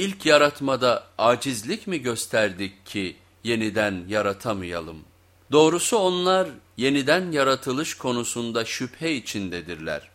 İlk yaratmada acizlik mi gösterdik ki yeniden yaratamayalım? Doğrusu onlar yeniden yaratılış konusunda şüphe içindedirler.